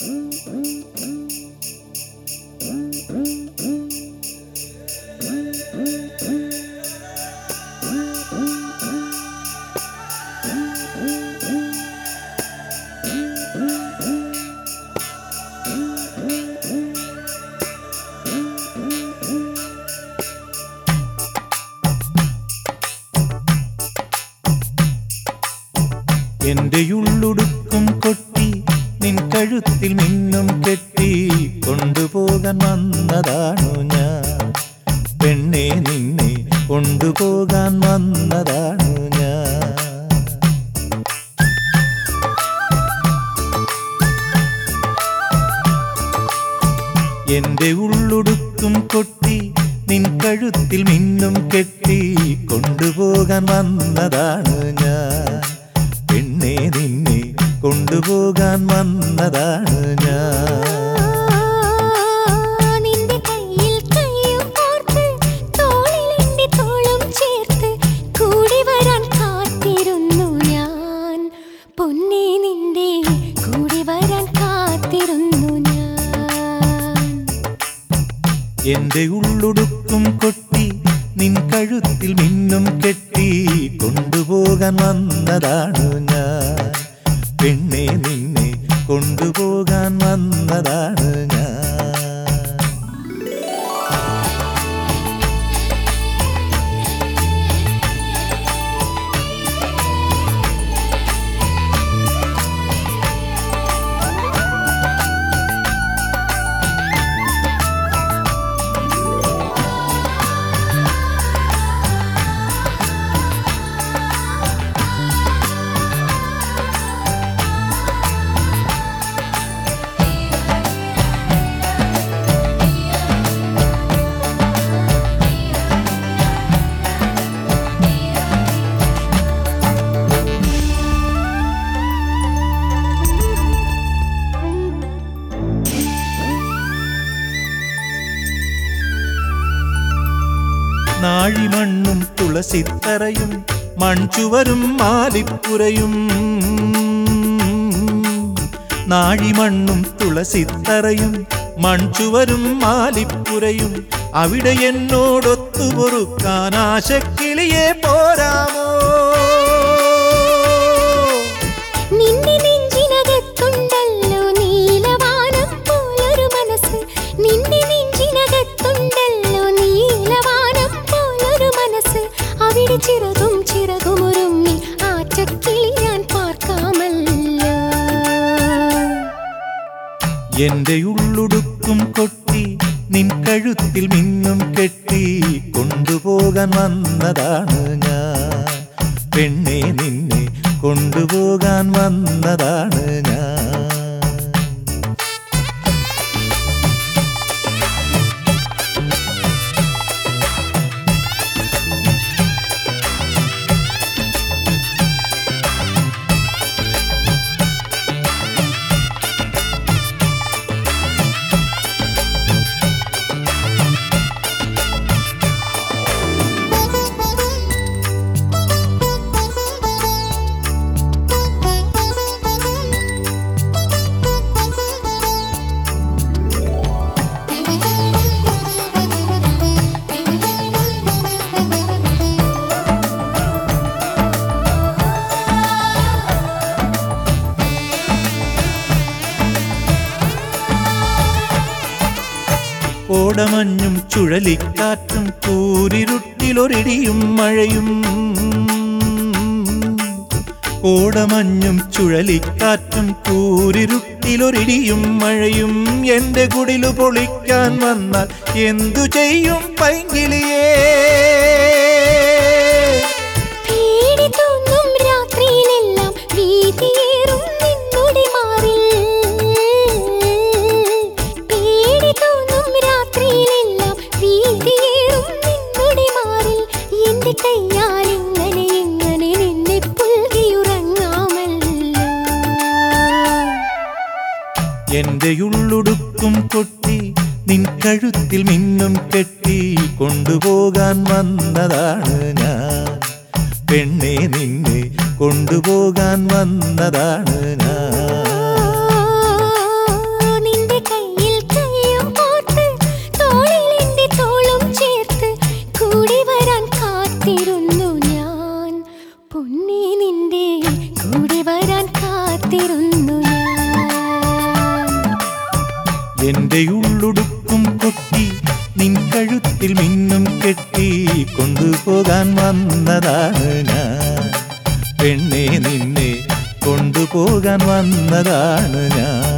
എന്റെ ഉള്ളുടുക്കും കൊട്ടി നിൻ കഴുത്തിൽ മിന്നും കെട്ടി കൊണ്ടുപോകാൻ വന്നതാണു ഞാൻ. പെണ്ണെ നിന്നെ കൊണ്ടുപോകാൻ വന്നതാണു ഞാൻ. എന്റെ ഉള്ളുടുക്കും കൊട്ടി നിൻ കഴുത്തിൽ മിന്നും കെട്ടി കൊണ്ടുപോകാൻ വന്നതാണ് ഞാൻ. പെണ്ണെ നിന്നെ കൊണ്ടുപോകാൻ വന്നതാണ് ഞാൻ. നിന്റെ കയ്യിൽ കയ്യും കോർത്ത് തോളിലെന്റെ തോളും ചേർത്ത് കൂടി വരാൻ കാത്തിരുന്നു ഞാൻ. പൊന്നേ നിന്റെ കൂടി വരാൻ കാത്തിരുന്നു ഞാൻ. എന്റെ ഉള്ളുടുക്കും കൊട്ടി നിൻ കഴുത്തിൽ മിന്നും കെട്ടി കൊണ്ടുപോകാൻ വന്നതാണ് ഞാൻ. പെണ്ണെ നിന്നെ കൊണ്ടുപോകാൻ വന്നതാണ് ഞാൻ. നാഴിമണ്ണും തുളസിത്തറയും മൺചുവരും മാലിപ്പുരയും. നാഴിമണ്ണും തുളസിത്തറയും മൺചുവരും മാലിപ്പുരയും അവിടെ എന്നോടൊത്തു പൊറുക്കാനാശക്കിളിയെ പോരാമോ? എന്റെ ഉള്ളുടുക്കും കൊട്ടി നിൻ കഴുത്തിൽ മിന്നും കെട്ടി കൊണ്ടുപോകാൻ വന്നതാണ് ഞാൻ. പെണ്ണെ നിന്നെ കൊണ്ടുപോകാൻ വന്നതാണ് ഞാൻ. ഓടമഞ്ഞും ചുഴലിക്കാറ്റും കൂരിരുട്ടിലൊരിടിയും മഴയും. ഓടമഞ്ഞും ചുഴലിക്കാറ്റും കൂരിരുട്ടിലൊരിടിയും മഴയും. എന്റെ കുടിലു പൊളിക്കാൻ വന്നാൽ എന്തു ചെയ്യും പൈങ്കിളിയേ? എന്റെ ഉള്ളുടുക്കും കൊട്ടി നിൻ കഴുത്തിൽ മിന്നും കെട്ടി കൊണ്ടുപോകാൻ വന്നതാണ് ഞാൻ. പെണ്ണെ നിന്നെ കൊണ്ടുപോകാൻ വന്നതാണ് ഞാൻ. എന്റെ ഉള്ളുടുക്കും കൊട്ടി നിൻ കഴുത്തിൽ മിന്നും കെട്ടി കൊണ്ടുപോകാൻ വന്നതാണ് ഞാൻ. പെണ്ണെ നിന്നെ കൊണ്ടുപോകാൻ വന്നതാണ് ഞാൻ.